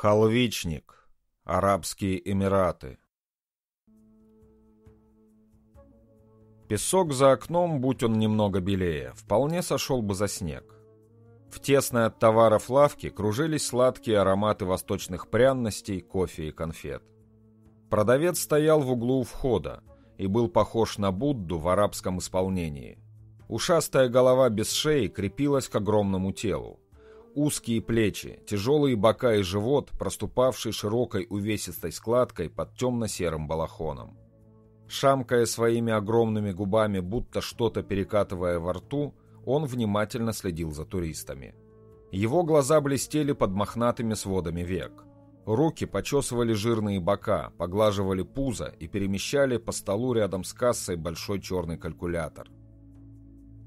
Халвичник. Арабские Эмираты. Песок за окном, будь он немного белее, вполне сошел бы за снег. В тесной от товаров лавке кружились сладкие ароматы восточных пряностей, кофе и конфет. Продавец стоял в углу у входа и был похож на Будду в арабском исполнении. Ушастая голова без шеи крепилась к огромному телу. Узкие плечи, тяжелые бока и живот, проступавший широкой увесистой складкой под темно-серым балахоном. Шамкая своими огромными губами, будто что-то перекатывая во рту, он внимательно следил за туристами. Его глаза блестели под мохнатыми сводами век. Руки почесывали жирные бока, поглаживали пузо и перемещали по столу рядом с кассой большой черный калькулятор.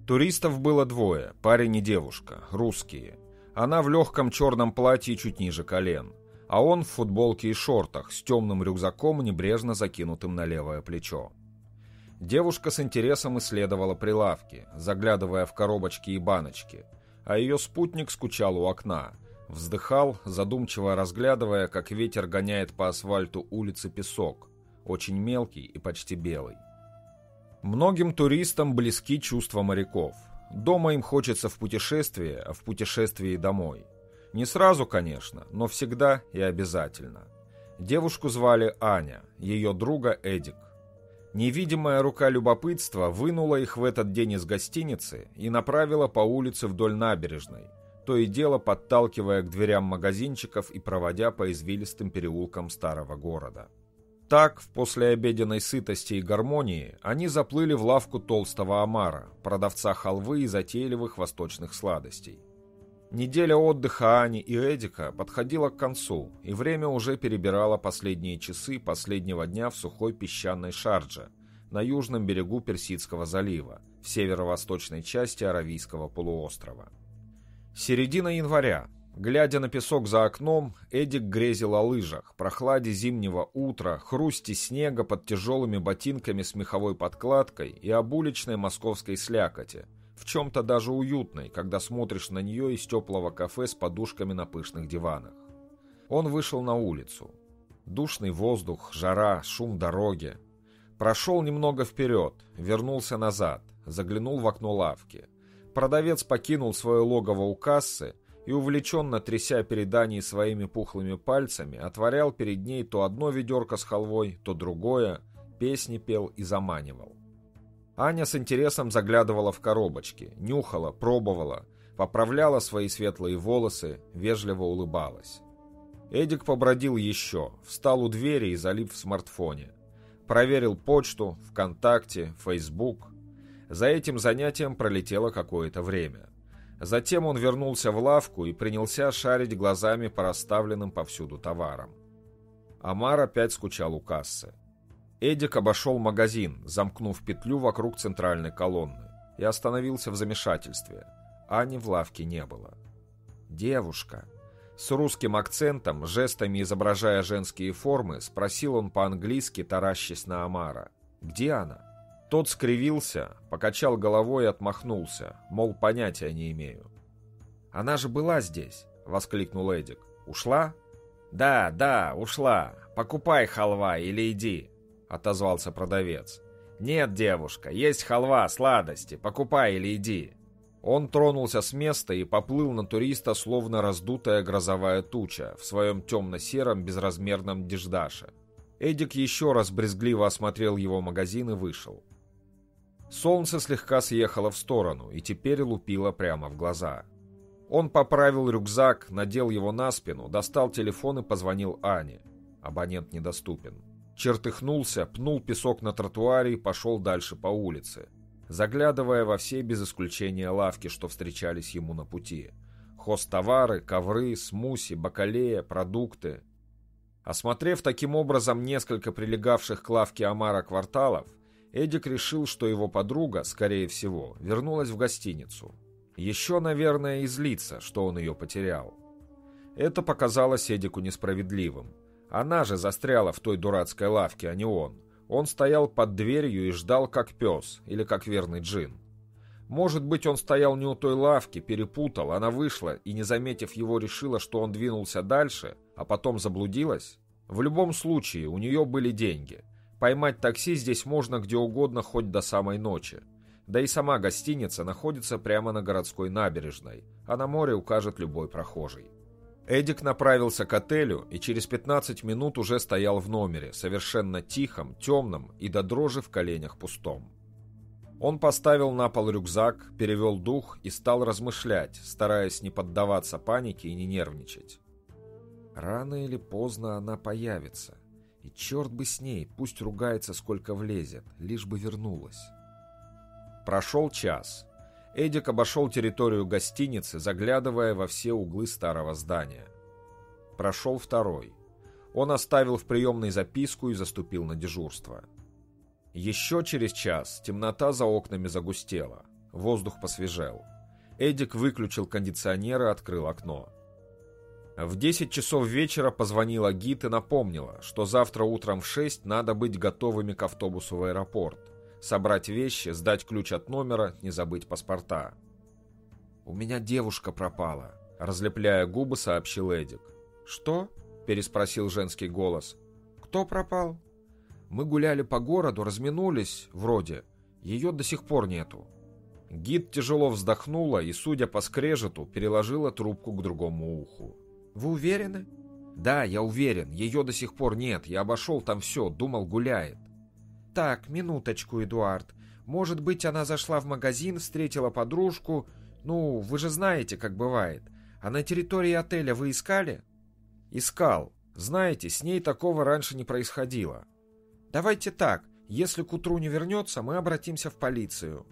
Туристов было двое, парень и девушка, русские. Она в легком черном платье чуть ниже колен, а он в футболке и шортах с темным рюкзаком, небрежно закинутым на левое плечо. Девушка с интересом исследовала прилавки, заглядывая в коробочки и баночки, а ее спутник скучал у окна, вздыхал, задумчиво разглядывая, как ветер гоняет по асфальту улицы песок, очень мелкий и почти белый. Многим туристам близки чувства моряков – Дома им хочется в путешествие, а в путешествии домой. Не сразу, конечно, но всегда и обязательно. Девушку звали Аня, ее друга Эдик. Невидимая рука любопытства вынула их в этот день из гостиницы и направила по улице вдоль набережной, то и дело подталкивая к дверям магазинчиков и проводя по извилистым переулкам старого города. Так, в послеобеденной сытости и гармонии, они заплыли в лавку толстого омара, продавца халвы и затейливых восточных сладостей. Неделя отдыха Ани и Эдика подходила к концу, и время уже перебирало последние часы последнего дня в сухой песчаной Шардже, на южном берегу Персидского залива, в северо-восточной части Аравийского полуострова. Середина января, Глядя на песок за окном, Эдик грезил о лыжах, прохладе зимнего утра, хрусте снега под тяжелыми ботинками с меховой подкладкой и об уличной московской слякоти, в чем-то даже уютной, когда смотришь на нее из теплого кафе с подушками на пышных диванах. Он вышел на улицу. Душный воздух, жара, шум дороги. Прошел немного вперед, вернулся назад, заглянул в окно лавки. Продавец покинул свое логово у кассы, и, увлеченно тряся перед Аней своими пухлыми пальцами, отворял перед ней то одно ведерко с халвой, то другое, песни пел и заманивал. Аня с интересом заглядывала в коробочки, нюхала, пробовала, поправляла свои светлые волосы, вежливо улыбалась. Эдик побродил еще, встал у двери и залип в смартфоне. Проверил почту, ВКонтакте, Фейсбук. За этим занятием пролетело какое-то время. Затем он вернулся в лавку и принялся шарить глазами по расставленным повсюду товарам. Амар опять скучал у кассы. Эдик обошел магазин, замкнув петлю вокруг центральной колонны, и остановился в замешательстве. Ани в лавке не было. «Девушка!» С русским акцентом, жестами изображая женские формы, спросил он по-английски, таращась на Амара. «Где она?» Тот скривился, покачал головой и отмахнулся, мол, понятия не имею. «Она же была здесь!» — воскликнул Эдик. «Ушла?» «Да, да, ушла. Покупай халва или иди», — отозвался продавец. «Нет, девушка, есть халва, сладости. Покупай или иди». Он тронулся с места и поплыл на туриста, словно раздутая грозовая туча, в своем темно-сером безразмерном деждаше. Эдик еще раз брезгливо осмотрел его магазин и вышел. Солнце слегка съехало в сторону и теперь лупило прямо в глаза. Он поправил рюкзак, надел его на спину, достал телефон и позвонил Ане. Абонент недоступен. Чертыхнулся, пнул песок на тротуаре и пошел дальше по улице, заглядывая во все без исключения лавки, что встречались ему на пути. Хостовары, ковры, смуси, бакалея, продукты. Осмотрев таким образом несколько прилегавших к лавке Амара кварталов, Эдик решил, что его подруга, скорее всего, вернулась в гостиницу. Еще, наверное, излиться, что он ее потерял. Это показалось Эдику несправедливым. Она же застряла в той дурацкой лавке, а не он. Он стоял под дверью и ждал, как пес или как верный джин. Может быть, он стоял не у той лавки, перепутал, она вышла и, не заметив его, решила, что он двинулся дальше, а потом заблудилась? В любом случае, у нее были деньги. Поймать такси здесь можно где угодно, хоть до самой ночи. Да и сама гостиница находится прямо на городской набережной, а на море укажет любой прохожий. Эдик направился к отелю и через 15 минут уже стоял в номере, совершенно тихом, темном и до дрожи в коленях пустом. Он поставил на пол рюкзак, перевел дух и стал размышлять, стараясь не поддаваться панике и не нервничать. Рано или поздно она появится. И черт бы с ней, пусть ругается сколько влезет, лишь бы вернулась. Прошел час. Эдик обошел территорию гостиницы, заглядывая во все углы старого здания. Прошел второй. Он оставил в приемной записку и заступил на дежурство. Еще через час темнота за окнами загустела. Воздух посвежел. Эдик выключил кондиционер и открыл окно. В 10 часов вечера позвонила гид и напомнила, что завтра утром в 6 надо быть готовыми к автобусу в аэропорт. Собрать вещи, сдать ключ от номера, не забыть паспорта. «У меня девушка пропала», — разлепляя губы, сообщил Эдик. «Что?» — переспросил женский голос. «Кто пропал?» Мы гуляли по городу, разминулись, вроде. Ее до сих пор нету. Гид тяжело вздохнула и, судя по скрежету, переложила трубку к другому уху. «Вы уверены?» «Да, я уверен. Ее до сих пор нет. Я обошел там все, думал, гуляет». «Так, минуточку, Эдуард. Может быть, она зашла в магазин, встретила подружку. Ну, вы же знаете, как бывает. А на территории отеля вы искали?» «Искал. Знаете, с ней такого раньше не происходило. Давайте так, если к утру не вернется, мы обратимся в полицию.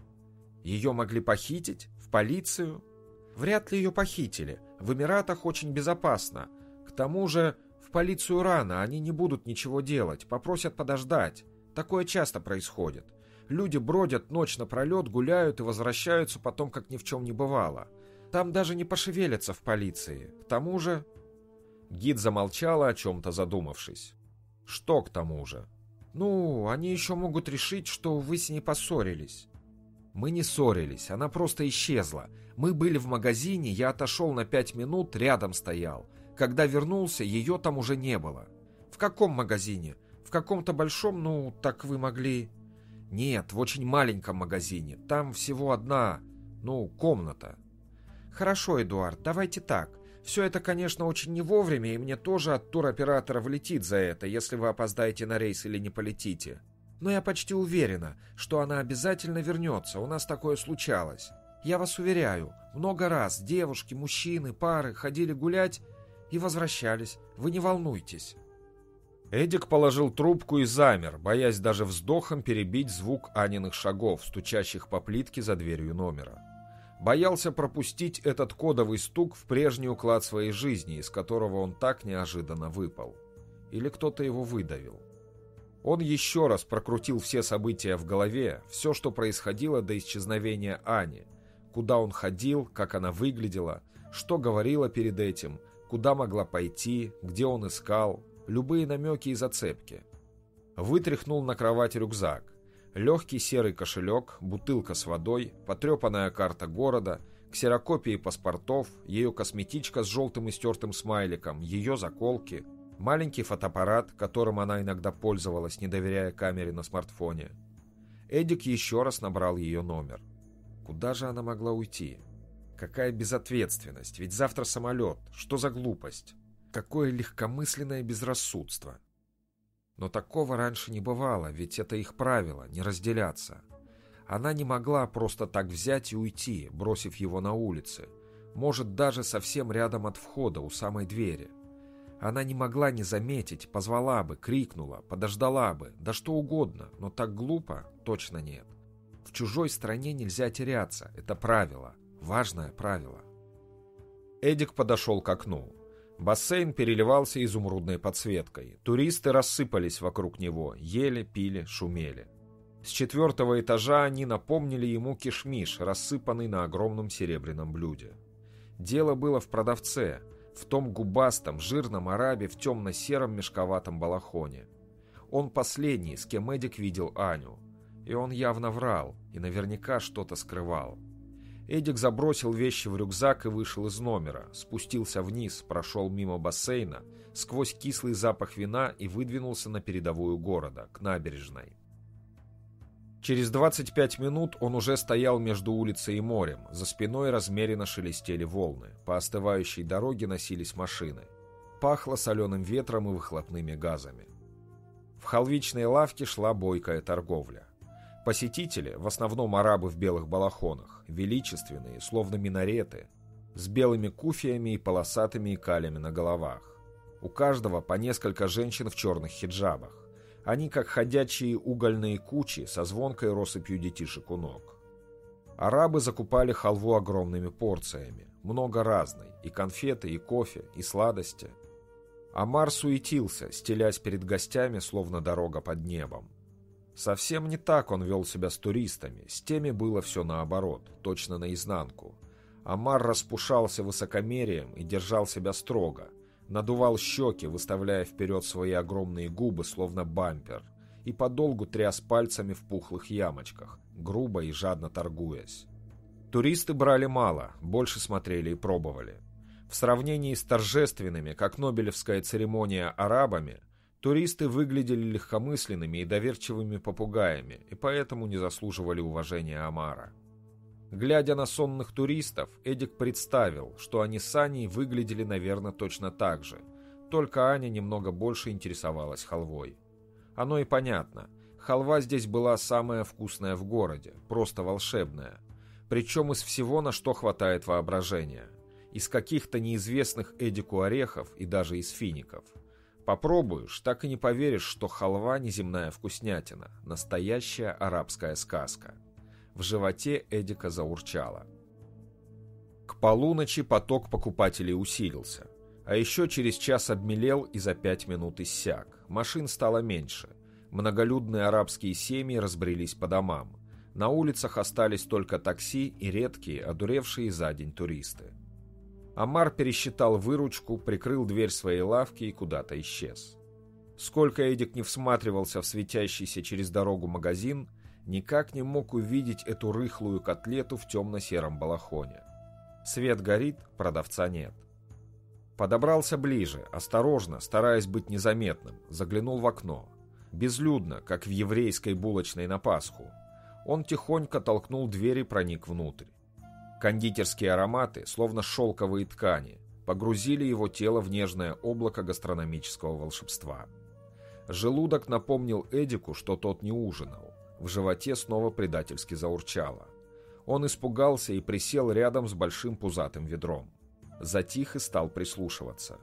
Ее могли похитить? В полицию? Вряд ли ее похитили. В Эмиратах очень безопасно. К тому же в полицию рано, они не будут ничего делать, попросят подождать. Такое часто происходит. Люди бродят ночь напролет, гуляют и возвращаются потом, как ни в чем не бывало. Там даже не пошевелятся в полиции. К тому же... Гид замолчала, о чем-то задумавшись. Что к тому же? Ну, они еще могут решить, что вы с ней поссорились. Мы не ссорились, она просто исчезла. Мы были в магазине, я отошел на пять минут, рядом стоял. Когда вернулся, ее там уже не было. В каком магазине? В каком-то большом, ну, так вы могли... Нет, в очень маленьком магазине. Там всего одна, ну, комната. Хорошо, Эдуард, давайте так. Все это, конечно, очень не вовремя, и мне тоже от туроператора влетит за это, если вы опоздаете на рейс или не полетите. Но я почти уверена, что она обязательно вернется, у нас такое случалось. Я вас уверяю, много раз девушки, мужчины, пары ходили гулять и возвращались. Вы не волнуйтесь. Эдик положил трубку и замер, боясь даже вздохом перебить звук Аниных шагов, стучащих по плитке за дверью номера. Боялся пропустить этот кодовый стук в прежний уклад своей жизни, из которого он так неожиданно выпал. Или кто-то его выдавил. Он еще раз прокрутил все события в голове, все, что происходило до исчезновения Ани, куда он ходил, как она выглядела, что говорила перед этим, куда могла пойти, где он искал, любые намеки и зацепки. Вытряхнул на кровать рюкзак, Легкий серый кошелек, бутылка с водой, потрепанная карта города, ксерокопии паспортов, ее косметичка с желтым и стертым смайликом, ее заколки, маленький фотоаппарат, которым она иногда пользовалась, не доверяя камере на смартфоне. Эдик еще раз набрал ее номер. Куда же она могла уйти? Какая безответственность, ведь завтра самолет. Что за глупость? Какое легкомысленное безрассудство. Но такого раньше не бывало, ведь это их правило – не разделяться. Она не могла просто так взять и уйти, бросив его на улице. Может, даже совсем рядом от входа, у самой двери. Она не могла не заметить, позвала бы, крикнула, подождала бы, да что угодно, но так глупо точно нет. В чужой стране нельзя теряться, это правило, важное правило. Эдик подошел к окну. Бассейн переливался изумрудной подсветкой. Туристы рассыпались вокруг него, ели, пили, шумели. С четвертого этажа они напомнили ему кишмиш, рассыпанный на огромном серебряном блюде. Дело было в продавце, в том губастом, жирном арабе в темно-сером мешковатом балахоне. Он последний, с кем Эдик видел Аню. И он явно врал, и наверняка что-то скрывал. Эдик забросил вещи в рюкзак и вышел из номера, спустился вниз, прошел мимо бассейна, сквозь кислый запах вина и выдвинулся на передовую города, к набережной. Через 25 минут он уже стоял между улицей и морем, за спиной размеренно шелестели волны, по остывающей дороге носились машины. Пахло соленым ветром и выхлопными газами. В халвичной лавке шла бойкая торговля. Посетители, в основном арабы в белых балахонах, величественные, словно минареты, с белыми куфиями и полосатыми икалями на головах. У каждого по несколько женщин в черных хиджабах. Они как ходячие угольные кучи со звонкой россыпью детишек у ног. Арабы закупали халву огромными порциями, много разной, и конфеты, и кофе, и сладости. Амар суетился, стелясь перед гостями, словно дорога под небом. Совсем не так он вел себя с туристами, с теми было все наоборот, точно наизнанку. Амар распушался высокомерием и держал себя строго, надувал щеки, выставляя вперед свои огромные губы, словно бампер, и подолгу тряс пальцами в пухлых ямочках, грубо и жадно торгуясь. Туристы брали мало, больше смотрели и пробовали. В сравнении с торжественными, как Нобелевская церемония, арабами, туристы выглядели легкомысленными и доверчивыми попугаями, и поэтому не заслуживали уважения Амара. Глядя на сонных туристов, Эдик представил, что они с Аней выглядели, наверное, точно так же, только Аня немного больше интересовалась халвой. Оно и понятно. Халва здесь была самая вкусная в городе, просто волшебная. Причем из всего, на что хватает воображения. Из каких-то неизвестных Эдику орехов и даже из фиников. Попробуешь, так и не поверишь, что халва неземная вкуснятина, настоящая арабская сказка. В животе Эдика заурчало. К полуночи поток покупателей усилился. А еще через час обмелел и за пять минут иссяк. Машин стало меньше. Многолюдные арабские семьи разбрелись по домам. На улицах остались только такси и редкие, одуревшие за день туристы. Амар пересчитал выручку, прикрыл дверь своей лавки и куда-то исчез. Сколько Эдик не всматривался в светящийся через дорогу магазин, никак не мог увидеть эту рыхлую котлету в темно-сером балахоне. Свет горит, продавца нет. Подобрался ближе, осторожно, стараясь быть незаметным, заглянул в окно. Безлюдно, как в еврейской булочной на Пасху. Он тихонько толкнул дверь и проник внутрь. Кондитерские ароматы, словно шелковые ткани, погрузили его тело в нежное облако гастрономического волшебства. Желудок напомнил Эдику, что тот не ужинал. В животе снова предательски заурчало. Он испугался и присел рядом с большим пузатым ведром. Затих и стал прислушиваться.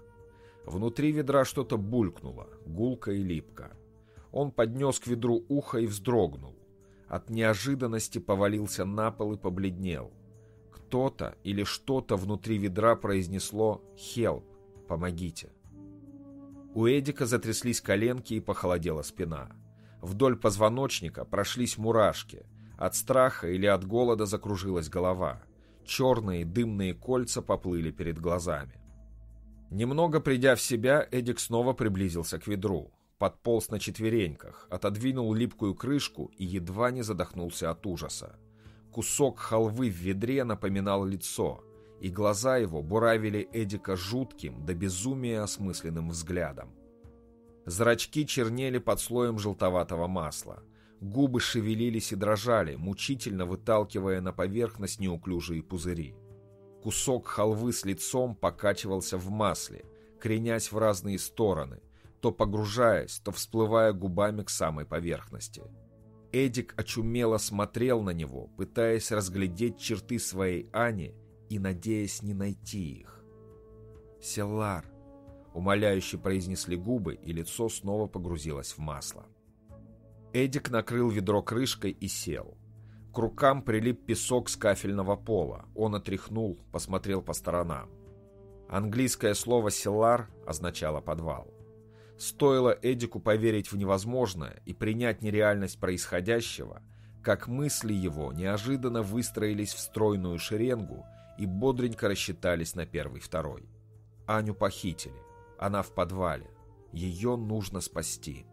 Внутри ведра что-то булькнуло, гулко и липко. Он поднес к ведру ухо и вздрогнул. От неожиданности повалился на пол и побледнел. Кто-то или что-то внутри ведра произнесло «Хелп! Помогите!». У Эдика затряслись коленки и похолодела спина. Вдоль позвоночника прошлись мурашки. От страха или от голода закружилась голова. Черные дымные кольца поплыли перед глазами. Немного придя в себя, Эдик снова приблизился к ведру. Подполз на четвереньках, отодвинул липкую крышку и едва не задохнулся от ужаса. Кусок халвы в ведре напоминал лицо, и глаза его буравили Эдика жутким до безумия осмысленным взглядом. Зрачки чернели под слоем желтоватого масла. Губы шевелились и дрожали, мучительно выталкивая на поверхность неуклюжие пузыри. Кусок халвы с лицом покачивался в масле, кренясь в разные стороны, то погружаясь, то всплывая губами к самой поверхности. Эдик очумело смотрел на него, пытаясь разглядеть черты своей Ани и надеясь не найти их. «Селар», Умоляюще произнесли губы, и лицо снова погрузилось в масло. Эдик накрыл ведро крышкой и сел. К рукам прилип песок с кафельного пола. Он отряхнул, посмотрел по сторонам. Английское слово «селар» означало «подвал». Стоило Эдику поверить в невозможное и принять нереальность происходящего, как мысли его неожиданно выстроились в стройную шеренгу и бодренько рассчитались на первый-второй. Аню похитили. Она в подвале. Ее нужно спасти.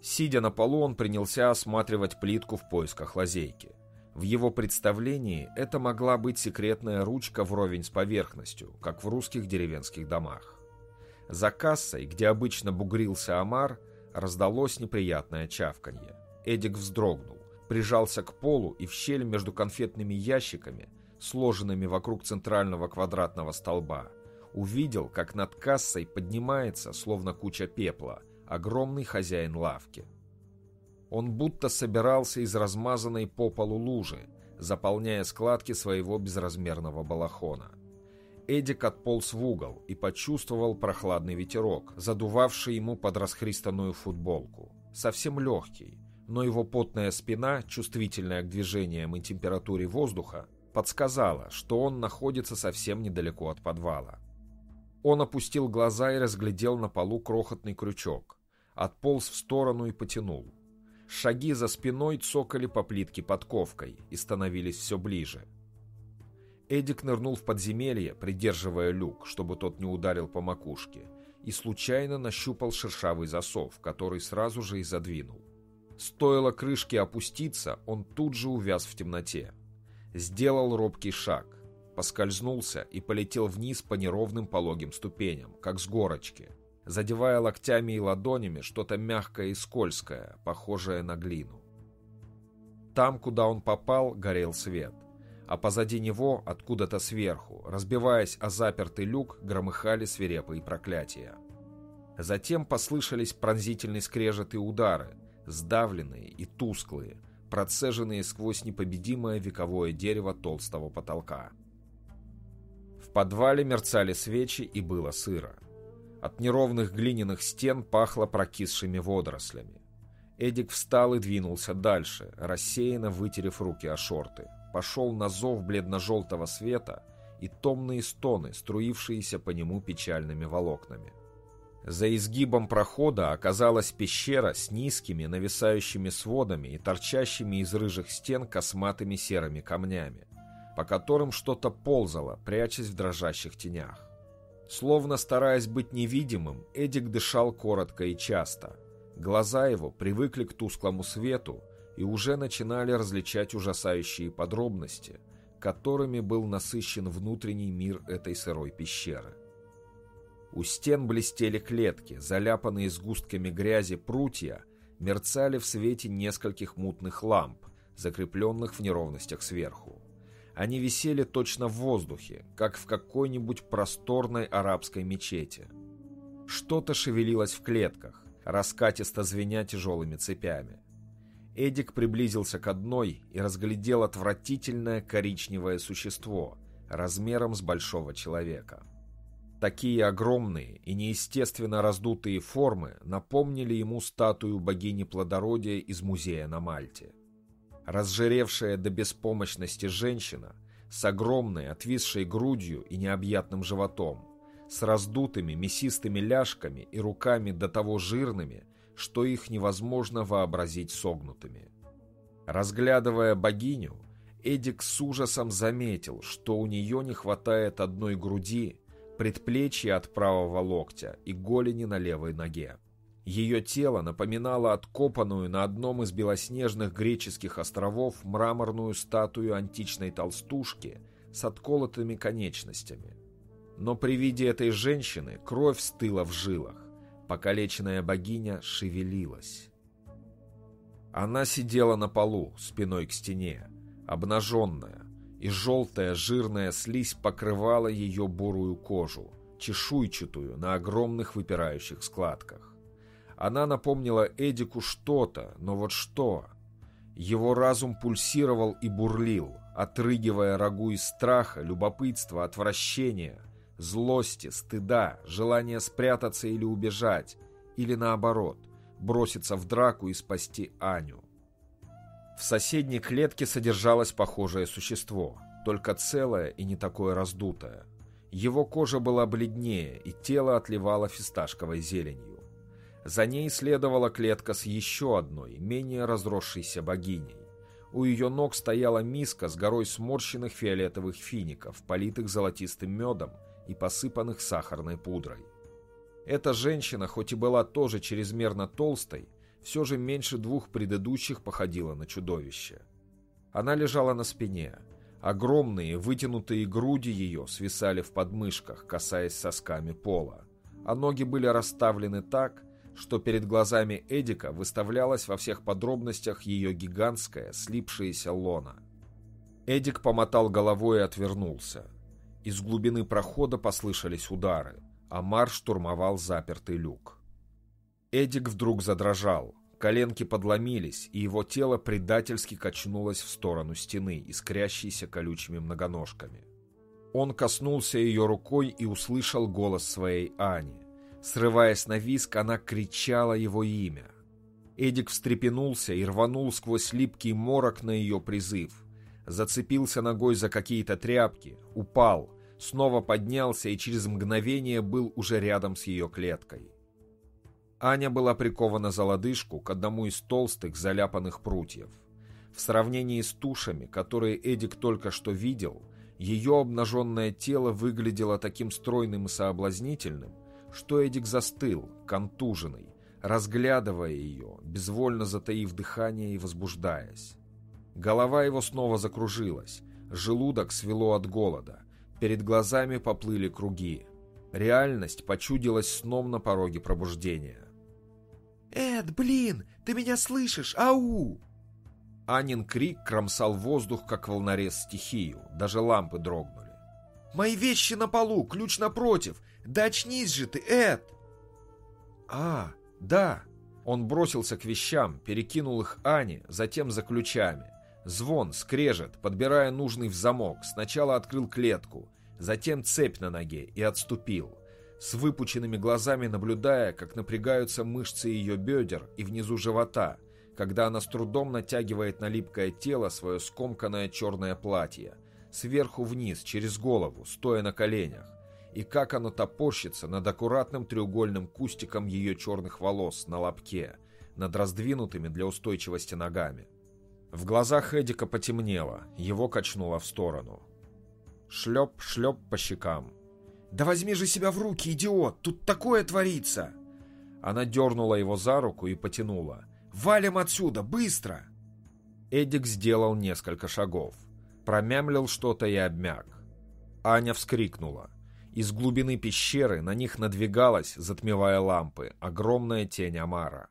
Сидя на полу, он принялся осматривать плитку в поисках лазейки. В его представлении это могла быть секретная ручка вровень с поверхностью, как в русских деревенских домах. За кассой, где обычно бугрился омар, раздалось неприятное чавканье. Эдик вздрогнул, прижался к полу и в щель между конфетными ящиками, сложенными вокруг центрального квадратного столба, увидел, как над кассой поднимается, словно куча пепла, огромный хозяин лавки. Он будто собирался из размазанной по полу лужи, заполняя складки своего безразмерного балахона. Эдик отполз в угол и почувствовал прохладный ветерок, задувавший ему под расхристанную футболку. Совсем легкий, но его потная спина, чувствительная к движениям и температуре воздуха, подсказала, что он находится совсем недалеко от подвала. Он опустил глаза и разглядел на полу крохотный крючок, отполз в сторону и потянул. Шаги за спиной цокали по плитке подковкой и становились все ближе. Эдик нырнул в подземелье, придерживая люк, чтобы тот не ударил по макушке, и случайно нащупал шершавый засов, который сразу же и задвинул. Стоило крышке опуститься, он тут же увяз в темноте. Сделал робкий шаг, поскользнулся и полетел вниз по неровным пологим ступеням, как с горочки – задевая локтями и ладонями что-то мягкое и скользкое, похожее на глину. Там, куда он попал, горел свет, а позади него, откуда-то сверху, разбиваясь о запертый люк, громыхали свирепые проклятия. Затем послышались пронзительный скрежет и удары, сдавленные и тусклые, процеженные сквозь непобедимое вековое дерево толстого потолка. В подвале мерцали свечи и было сыро. От неровных глиняных стен пахло прокисшими водорослями. Эдик встал и двинулся дальше, рассеянно вытерев руки о шорты. Пошел на зов бледно-желтого света и томные стоны, струившиеся по нему печальными волокнами. За изгибом прохода оказалась пещера с низкими нависающими сводами и торчащими из рыжих стен косматыми серыми камнями, по которым что-то ползало, прячась в дрожащих тенях. Словно стараясь быть невидимым, Эдик дышал коротко и часто. Глаза его привыкли к тусклому свету и уже начинали различать ужасающие подробности, которыми был насыщен внутренний мир этой сырой пещеры. У стен блестели клетки, заляпанные сгустками грязи прутья, мерцали в свете нескольких мутных ламп, закрепленных в неровностях сверху. Они висели точно в воздухе, как в какой-нибудь просторной арабской мечети. Что-то шевелилось в клетках, раскатисто звеня тяжелыми цепями. Эдик приблизился к одной и разглядел отвратительное коричневое существо размером с большого человека. Такие огромные и неестественно раздутые формы напомнили ему статую богини плодородия из музея на Мальте. Разжиревшая до беспомощности женщина с огромной отвисшей грудью и необъятным животом, с раздутыми мясистыми ляжками и руками до того жирными, что их невозможно вообразить согнутыми. Разглядывая богиню, Эдик с ужасом заметил, что у нее не хватает одной груди, предплечья от правого локтя и голени на левой ноге. Ее тело напоминало откопанную на одном из белоснежных греческих островов мраморную статую античной толстушки с отколотыми конечностями. Но при виде этой женщины кровь стыла в жилах. Покалеченная богиня шевелилась. Она сидела на полу, спиной к стене, обнаженная, и желтая жирная слизь покрывала ее бурую кожу, чешуйчатую на огромных выпирающих складках. Она напомнила Эдику что-то, но вот что? Его разум пульсировал и бурлил, отрыгивая рагу из страха, любопытства, отвращения, злости, стыда, желания спрятаться или убежать, или наоборот, броситься в драку и спасти Аню. В соседней клетке содержалось похожее существо, только целое и не такое раздутое. Его кожа была бледнее, и тело отливало фисташковой зеленью. За ней следовала клетка с еще одной, менее разросшейся богиней. У ее ног стояла миска с горой сморщенных фиолетовых фиников, политых золотистым медом и посыпанных сахарной пудрой. Эта женщина, хоть и была тоже чрезмерно толстой, все же меньше двух предыдущих походила на чудовище. Она лежала на спине. Огромные вытянутые груди ее свисали в подмышках, касаясь сосками пола, а ноги были расставлены так, что перед глазами Эдика выставлялась во всех подробностях ее гигантская, слипшаяся лона. Эдик помотал головой и отвернулся. Из глубины прохода послышались удары, а Мар штурмовал запертый люк. Эдик вдруг задрожал, коленки подломились, и его тело предательски качнулось в сторону стены, искрящейся колючими многоножками. Он коснулся ее рукой и услышал голос своей Ани. Срываясь на виск, она кричала его имя. Эдик встрепенулся и рванул сквозь липкий морок на ее призыв. Зацепился ногой за какие-то тряпки, упал, снова поднялся и через мгновение был уже рядом с ее клеткой. Аня была прикована за лодыжку к одному из толстых заляпанных прутьев. В сравнении с тушами, которые Эдик только что видел, ее обнаженное тело выглядело таким стройным и соблазнительным, что Эдик застыл, контуженный, разглядывая ее, безвольно затаив дыхание и возбуждаясь. Голова его снова закружилась, желудок свело от голода, перед глазами поплыли круги. Реальность почудилась сном на пороге пробуждения. «Эд, блин, ты меня слышишь? Ау!» Анин крик кромсал воздух, как волнорез стихию, даже лампы дрогнули. «Мои вещи на полу, ключ напротив, да очнись же ты, Эд!» «А, да!» Он бросился к вещам, перекинул их Ане, затем за ключами. Звон, скрежет, подбирая нужный в замок, сначала открыл клетку, затем цепь на ноге и отступил, с выпученными глазами наблюдая, как напрягаются мышцы ее бедер и внизу живота, когда она с трудом натягивает на липкое тело свое скомканное черное платье, сверху вниз, через голову, стоя на коленях, и как оно топорщится над аккуратным треугольным кустиком ее черных волос на лобке, над раздвинутыми для устойчивости ногами. В глазах Эдика потемнело, его качнуло в сторону. Шлеп, шлеп по щекам. «Да возьми же себя в руки, идиот! Тут такое творится!» Она дернула его за руку и потянула. «Валим отсюда, быстро!» Эдик сделал несколько шагов. Промямлил что-то и обмяк. Аня вскрикнула. Из глубины пещеры на них надвигалась, затмевая лампы, огромная тень Амара.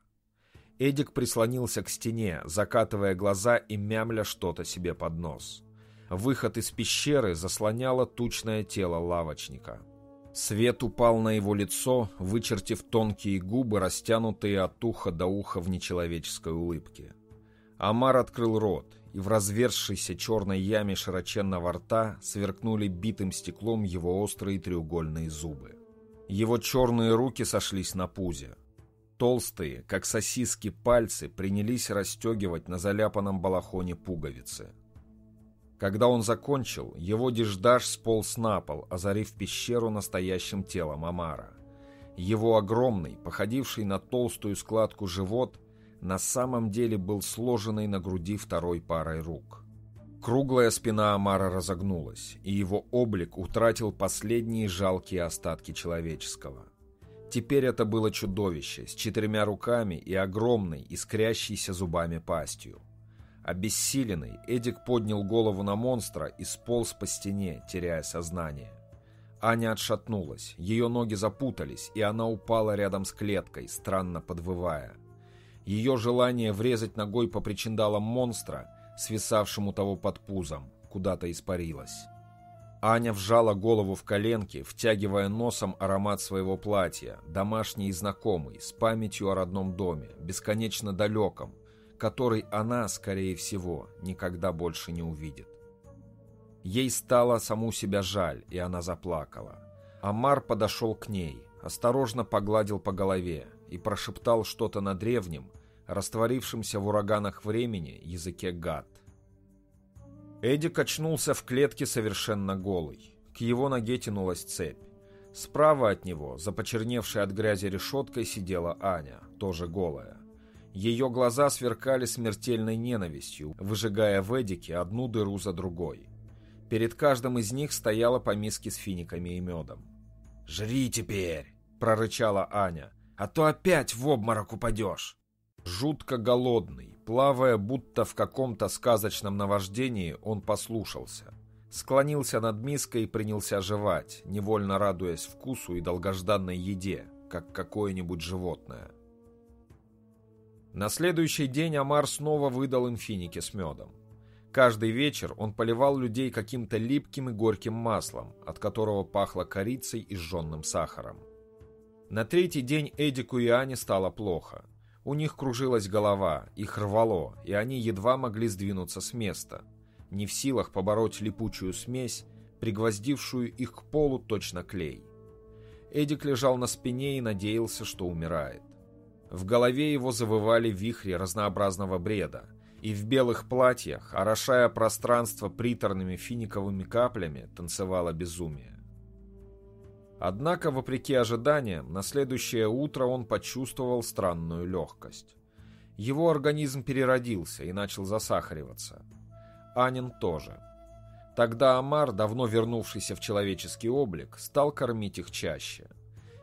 Эдик прислонился к стене, закатывая глаза и мямля что-то себе под нос. Выход из пещеры заслоняло тучное тело лавочника. Свет упал на его лицо, вычертив тонкие губы, растянутые от уха до уха в нечеловеческой улыбке. Амар открыл рот, и в разверзшейся черной яме широченного рта сверкнули битым стеклом его острые треугольные зубы. Его черные руки сошлись на пузе. Толстые, как сосиски, пальцы принялись расстегивать на заляпанном балахоне пуговицы. Когда он закончил, его деждаш сполз на пол, озарив пещеру настоящим телом Амара. Его огромный, походивший на толстую складку живот, на самом деле был сложенный на груди второй парой рук. Круглая спина Амара разогнулась, и его облик утратил последние жалкие остатки человеческого. Теперь это было чудовище с четырьмя руками и огромной, искрящейся зубами пастью. Обессиленный, Эдик поднял голову на монстра и сполз по стене, теряя сознание. Аня отшатнулась, ее ноги запутались, и она упала рядом с клеткой, странно подвывая. Ее желание врезать ногой по причиндалам монстра, свисавшему того под пузом, куда-то испарилось. Аня вжала голову в коленки, втягивая носом аромат своего платья, домашний и знакомый, с памятью о родном доме, бесконечно далеком, который она, скорее всего, никогда больше не увидит. Ей стало саму себя жаль, и она заплакала. Амар подошел к ней, осторожно погладил по голове и прошептал что-то на древнем, растворившемся в ураганах времени языке гад. Эдди качнулся в клетке совершенно голый. К его ноге тянулась цепь. Справа от него, за почерневшей от грязи решеткой, сидела Аня, тоже голая. Ее глаза сверкали смертельной ненавистью, выжигая в Эдике одну дыру за другой. Перед каждым из них стояла по миске с финиками и медом. «Жри теперь!» — прорычала Аня. «А то опять в обморок упадешь!» Жутко голодный, плавая будто в каком-то сказочном наваждении, он послушался. Склонился над миской и принялся жевать, невольно радуясь вкусу и долгожданной еде, как какое-нибудь животное. На следующий день Амар снова выдал им финики с медом. Каждый вечер он поливал людей каким-то липким и горьким маслом, от которого пахло корицей и сжженным сахаром. На третий день Эдику и Ане стало плохо. У них кружилась голова, их рвало, и они едва могли сдвинуться с места, не в силах побороть липучую смесь, пригвоздившую их к полу точно клей. Эдик лежал на спине и надеялся, что умирает. В голове его завывали вихри разнообразного бреда, и в белых платьях, орошая пространство приторными финиковыми каплями, танцевало безумие. Однако, вопреки ожиданиям, на следующее утро он почувствовал странную легкость. Его организм переродился и начал засахариваться. Анин тоже. Тогда Амар, давно вернувшийся в человеческий облик, стал кормить их чаще.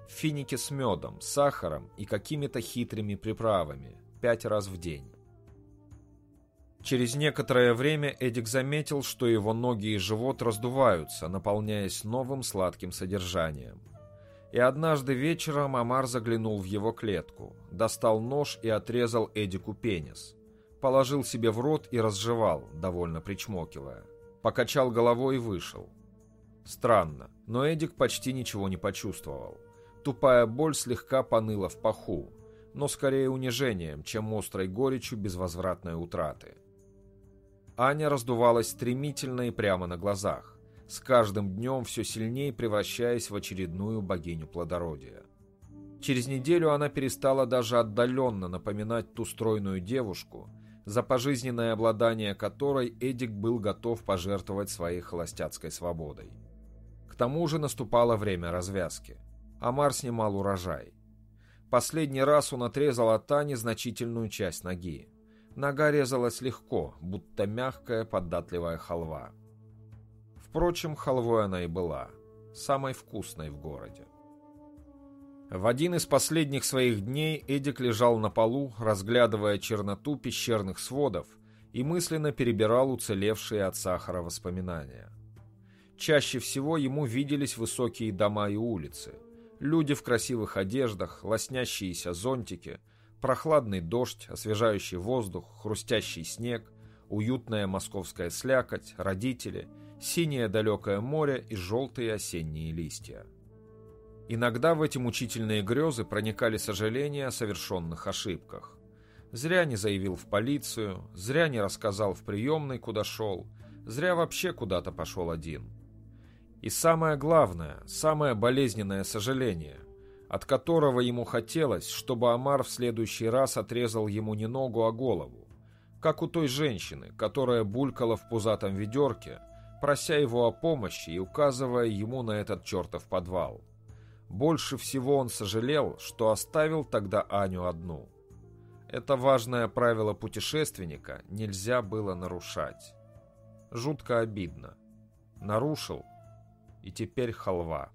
Финики с медом, сахаром и какими-то хитрыми приправами, пять раз в день. Через некоторое время Эдик заметил, что его ноги и живот раздуваются, наполняясь новым сладким содержанием. И однажды вечером Амар заглянул в его клетку, достал нож и отрезал Эдику пенис. Положил себе в рот и разжевал, довольно причмокивая. Покачал головой и вышел. Странно, но Эдик почти ничего не почувствовал. Тупая боль слегка поныла в паху, но скорее унижением, чем острой горечью безвозвратной утраты. Аня раздувалась стремительно и прямо на глазах, с каждым днем все сильнее превращаясь в очередную богиню плодородия. Через неделю она перестала даже отдаленно напоминать ту стройную девушку, за пожизненное обладание которой Эдик был готов пожертвовать своей холостяцкой свободой. К тому же наступало время развязки. Амар снимал урожай. Последний раз он отрезал от Ани значительную часть ноги. Нога резалась легко, будто мягкая податливая халва. Впрочем, халвой она и была, самой вкусной в городе. В один из последних своих дней Эдик лежал на полу, разглядывая черноту пещерных сводов и мысленно перебирал уцелевшие от сахара воспоминания. Чаще всего ему виделись высокие дома и улицы, люди в красивых одеждах, лоснящиеся зонтики – Прохладный дождь, освежающий воздух, хрустящий снег, уютная московская слякоть, родители, синее далекое море и желтые осенние листья. Иногда в эти мучительные грезы проникали сожаления о совершенных ошибках. Зря не заявил в полицию, зря не рассказал в приемной, куда шел, зря вообще куда-то пошел один. И самое главное, самое болезненное сожаление – от которого ему хотелось, чтобы Амар в следующий раз отрезал ему не ногу, а голову, как у той женщины, которая булькала в пузатом ведерке, прося его о помощи и указывая ему на этот чертов подвал. Больше всего он сожалел, что оставил тогда Аню одну. Это важное правило путешественника нельзя было нарушать. Жутко обидно. Нарушил, и теперь халва.